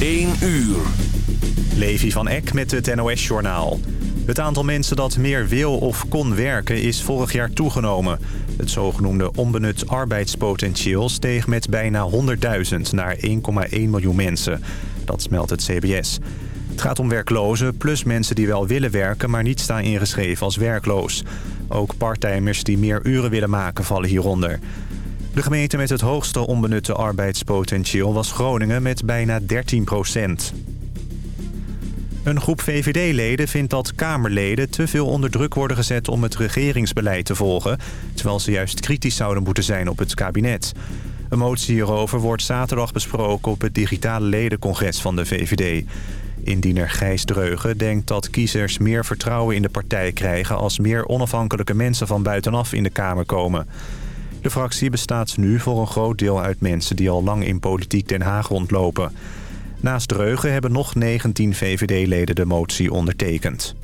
1 uur. Levi van Eck met het NOS-journaal. Het aantal mensen dat meer wil of kon werken is vorig jaar toegenomen. Het zogenoemde onbenut arbeidspotentieel steeg met bijna 100.000 naar 1,1 miljoen mensen. Dat meldt het CBS. Het gaat om werklozen plus mensen die wel willen werken... maar niet staan ingeschreven als werkloos. Ook parttimers die meer uren willen maken vallen hieronder. De gemeente met het hoogste onbenutte arbeidspotentieel was Groningen met bijna 13 procent. Een groep VVD-leden vindt dat Kamerleden te veel onder druk worden gezet om het regeringsbeleid te volgen... terwijl ze juist kritisch zouden moeten zijn op het kabinet. Een motie hierover wordt zaterdag besproken op het digitale ledencongres van de VVD. Indiener Gijs Dreugen denkt dat kiezers meer vertrouwen in de partij krijgen... als meer onafhankelijke mensen van buitenaf in de Kamer komen. De fractie bestaat nu voor een groot deel uit mensen die al lang in politiek Den Haag rondlopen... Naast Dreugen hebben nog 19 VVD-leden de motie ondertekend.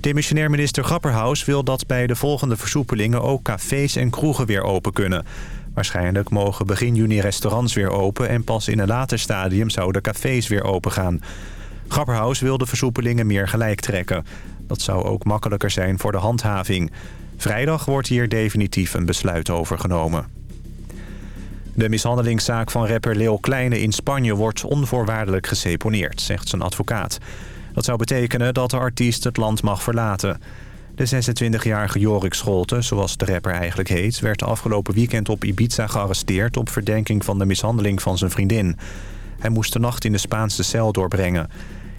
Demissionair minister Grapperhaus wil dat bij de volgende versoepelingen ook cafés en kroegen weer open kunnen. Waarschijnlijk mogen begin juni restaurants weer open en pas in een later stadium zouden cafés weer open gaan. Grapperhaus wil de versoepelingen meer gelijk trekken. Dat zou ook makkelijker zijn voor de handhaving. Vrijdag wordt hier definitief een besluit over genomen. De mishandelingszaak van rapper Leo Kleine in Spanje wordt onvoorwaardelijk geseponeerd, zegt zijn advocaat. Dat zou betekenen dat de artiest het land mag verlaten. De 26-jarige Jorik Scholte, zoals de rapper eigenlijk heet... werd afgelopen weekend op Ibiza gearresteerd... op verdenking van de mishandeling van zijn vriendin. Hij moest de nacht in de Spaanse cel doorbrengen.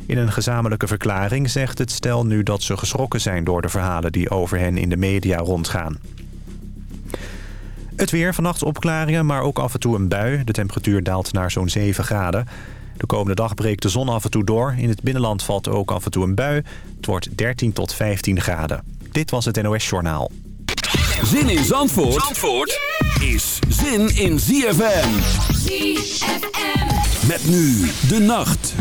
In een gezamenlijke verklaring zegt het stel nu dat ze geschrokken zijn... door de verhalen die over hen in de media rondgaan. Het weer, vannacht opklaringen, maar ook af en toe een bui. De temperatuur daalt naar zo'n 7 graden. De komende dag breekt de zon af en toe door. In het binnenland valt ook af en toe een bui. Het wordt 13 tot 15 graden. Dit was het NOS Journaal. Zin in Zandvoort, Zandvoort is zin in ZFM. ZFM. Met nu de nacht.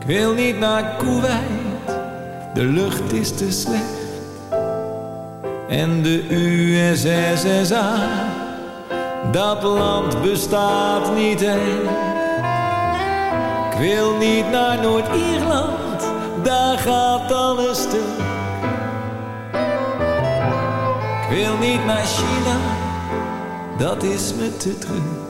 Ik wil niet naar Kuwait, de lucht is te slecht. En de USSSA, dat land bestaat niet echt. Ik wil niet naar Noord-Ierland, daar gaat alles stuk. Ik wil niet naar China, dat is me te druk.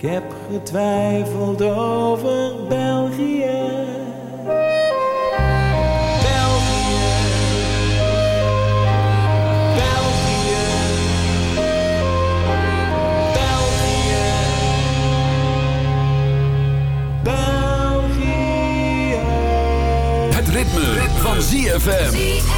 Ik heb getwijfeld over België. België. België. België. België. Het ritme, van ZFM.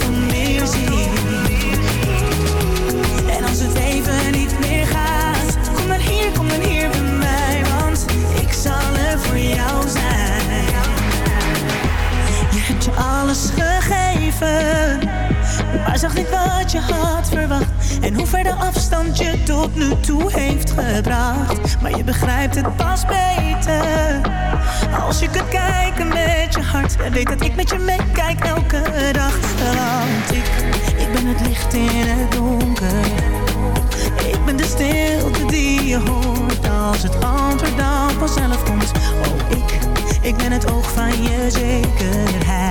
gegeven. Maar zag niet wat je had verwacht. En hoe ver de afstand je tot nu toe heeft gebracht. Maar je begrijpt het pas beter. Als je kunt kijken met je hart. En weet dat ik met je meekijk elke dag. Want ik, ik ben het licht in het donker. Ik ben de stilte die je hoort als het antwoord dan vanzelf komt. Oh, ik, ik ben het oog van je zekerheid.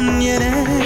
from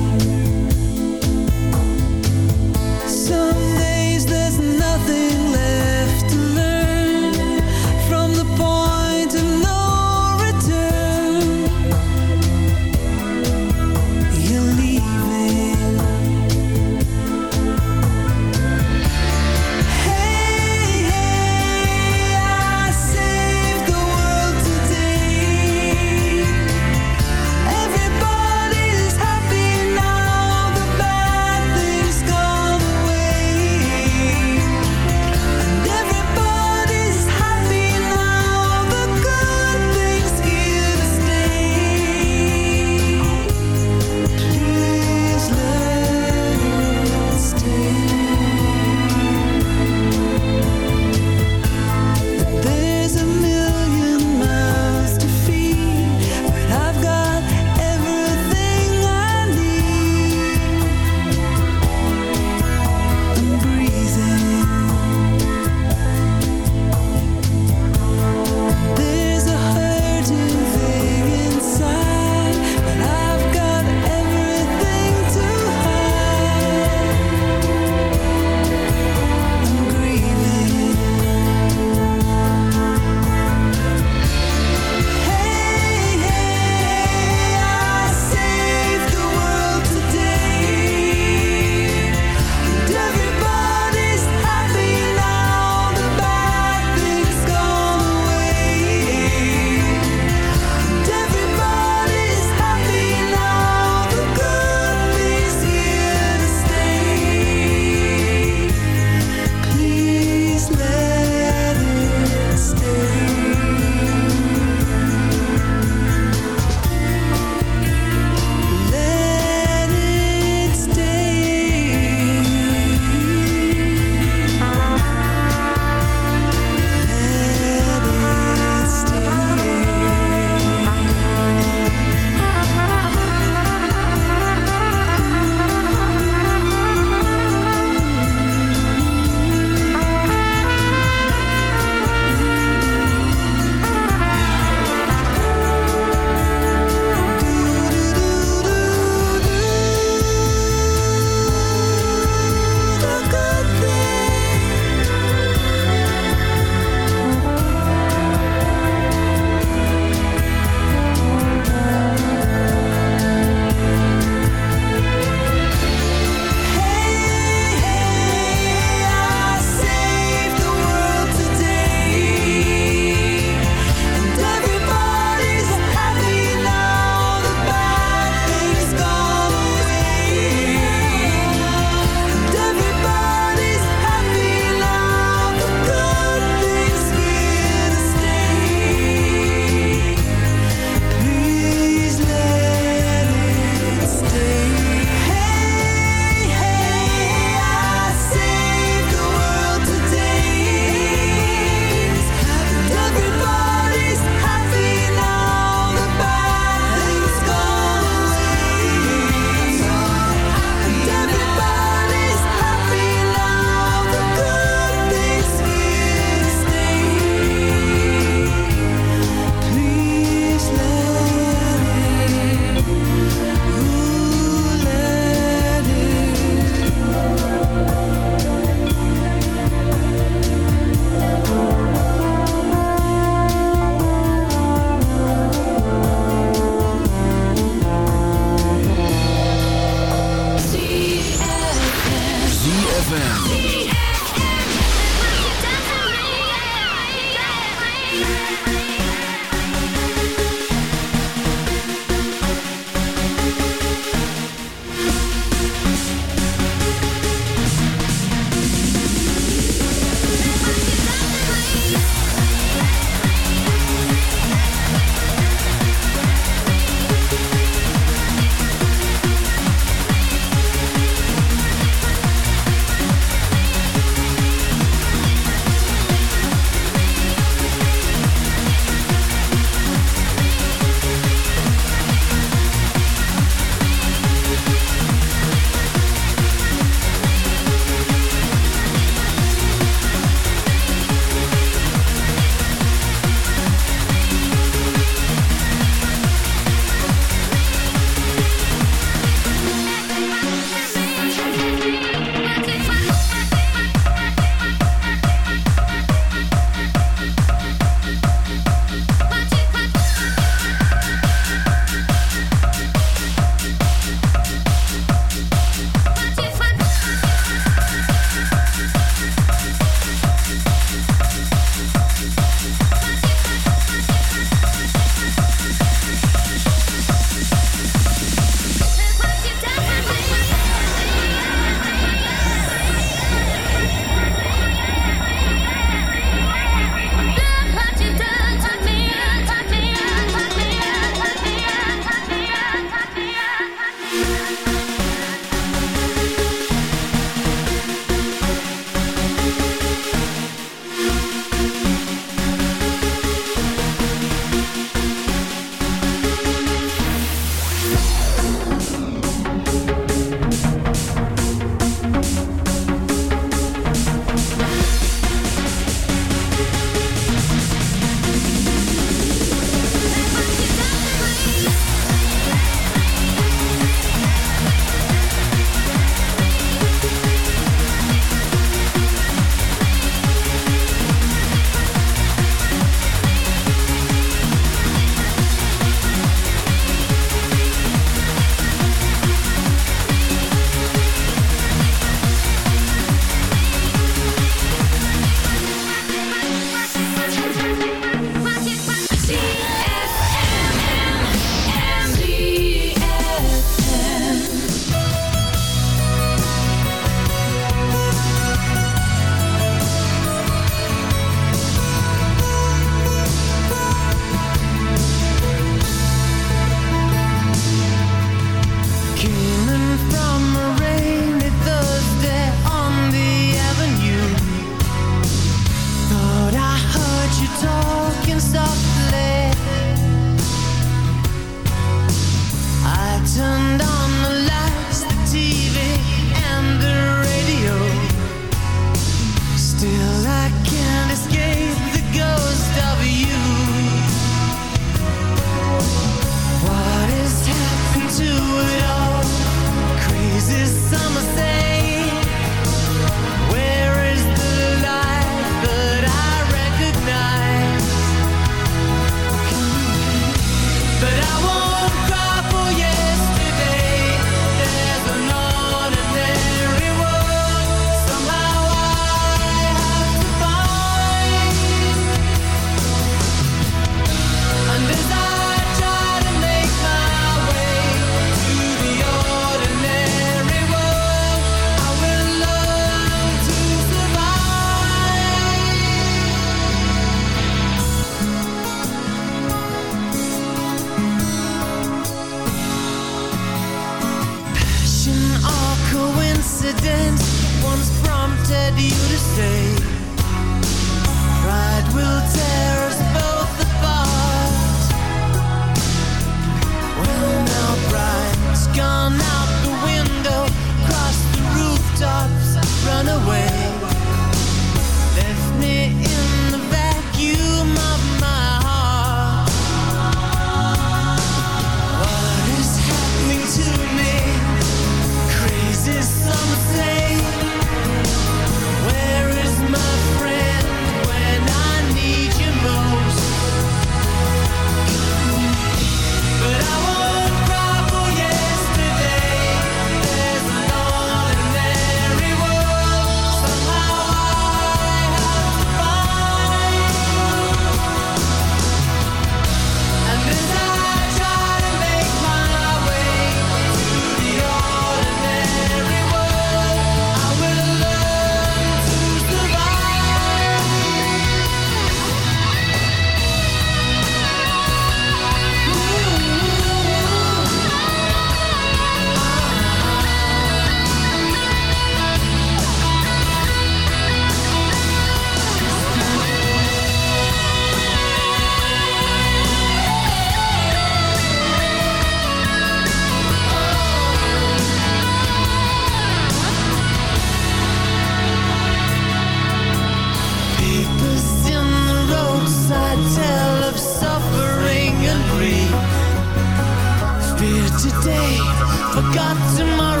forgot tomorrow.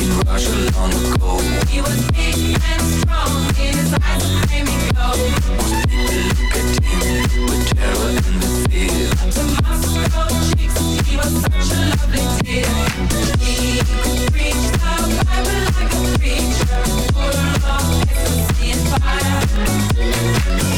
in Russia long ago. He was big and strong in his eyes and Moscow cheeks, he was such a lovely dear. He the Bible like a preacher, full of ecstasy and fire.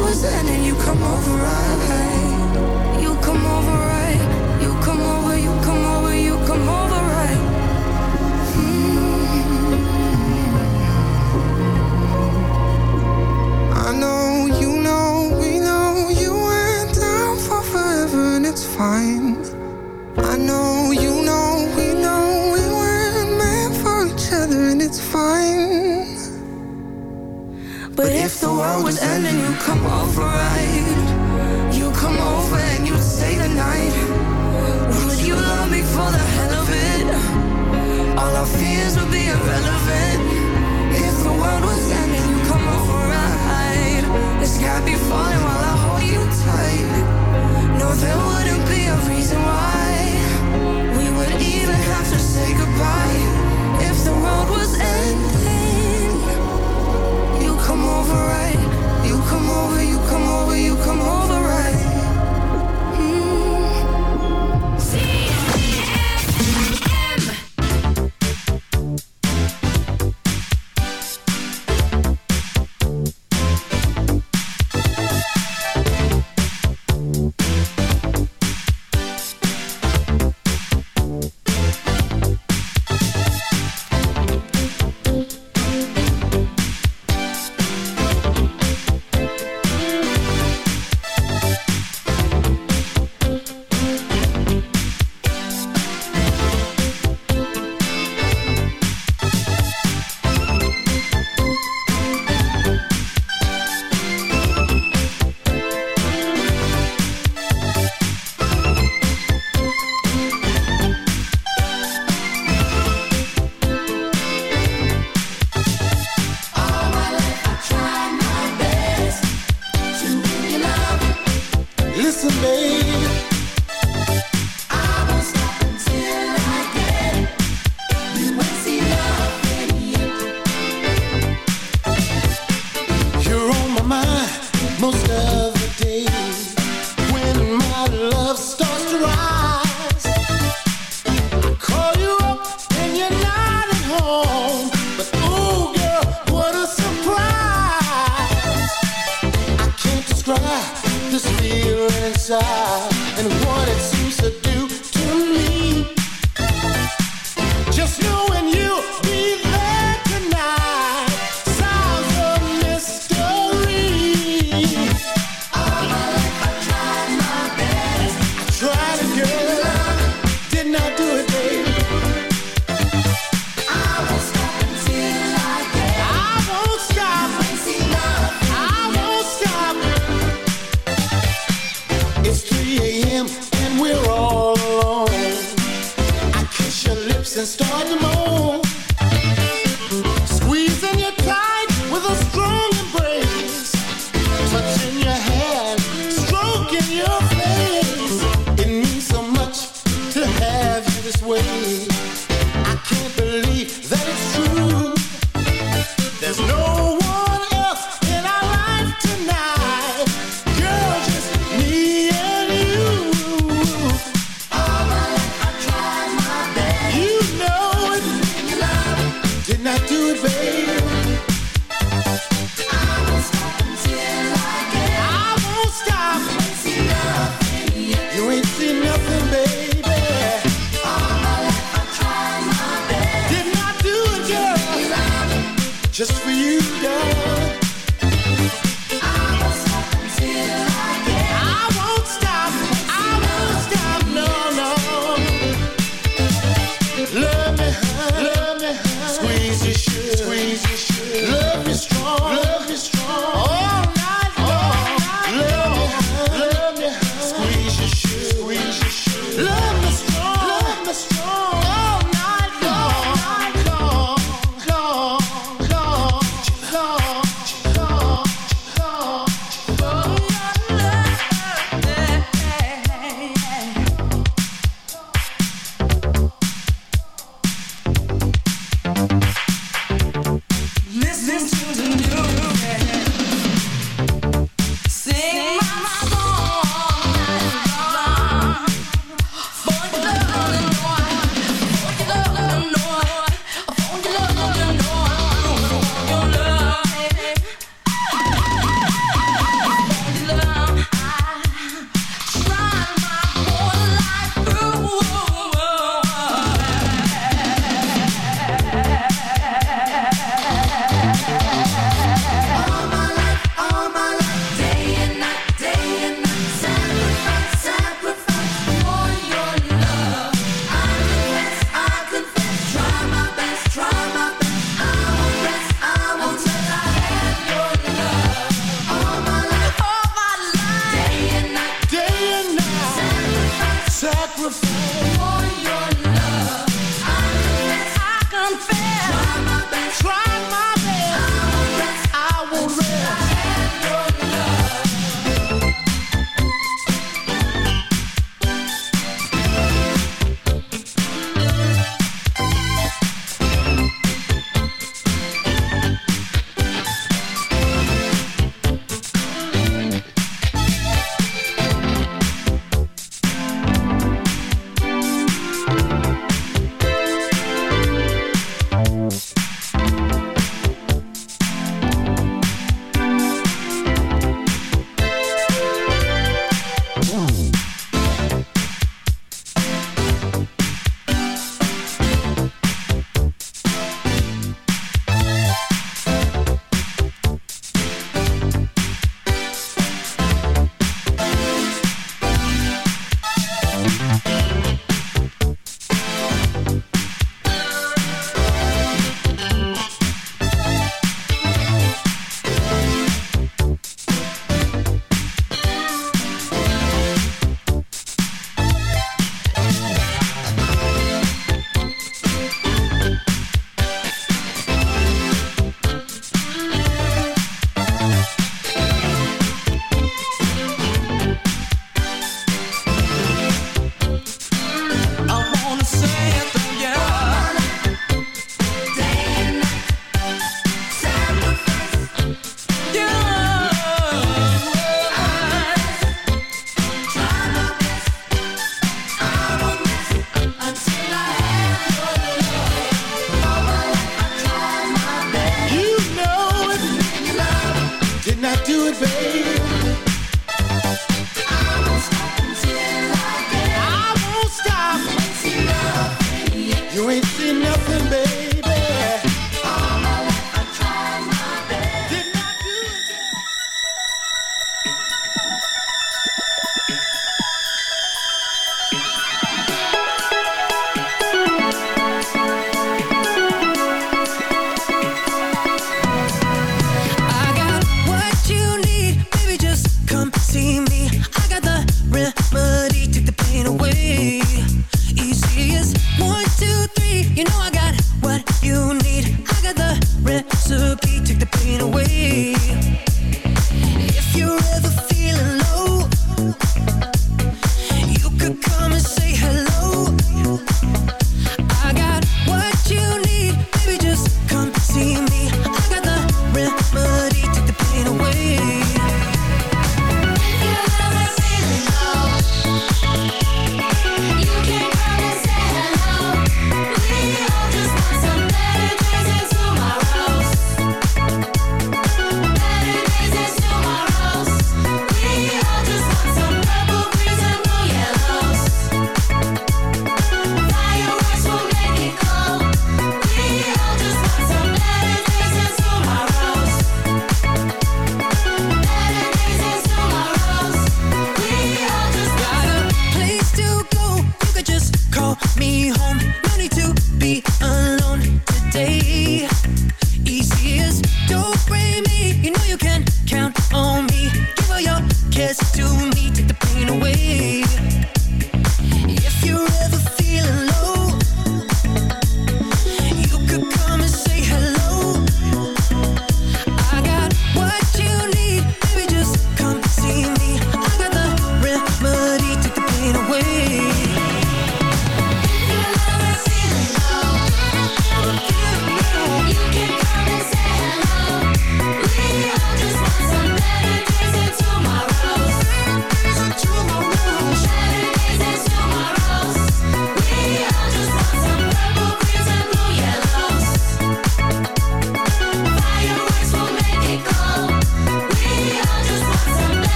unfair.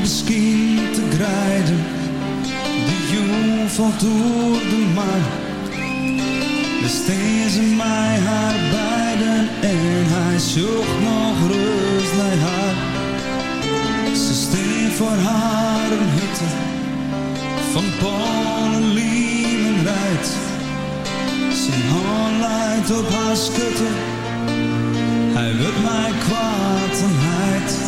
Misschien te grijden. De jong valt door de maan. Besteed ze mij haar beiden en hij zocht nog rust naar haar. Ze steen voor haar een hutte van Polen, Liemen rijdt. Zijn hand leidt op haar schutte, hij wil mij kwaad en heid.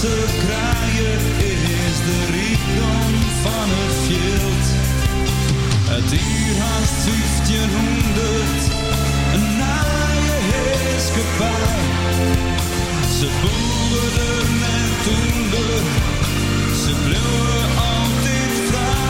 ze krijgen is de rijkdom van het veld. Het uur haast 1500, een naaie heerskepaar. Ze boeren en toender, ze bleven altijd vrij.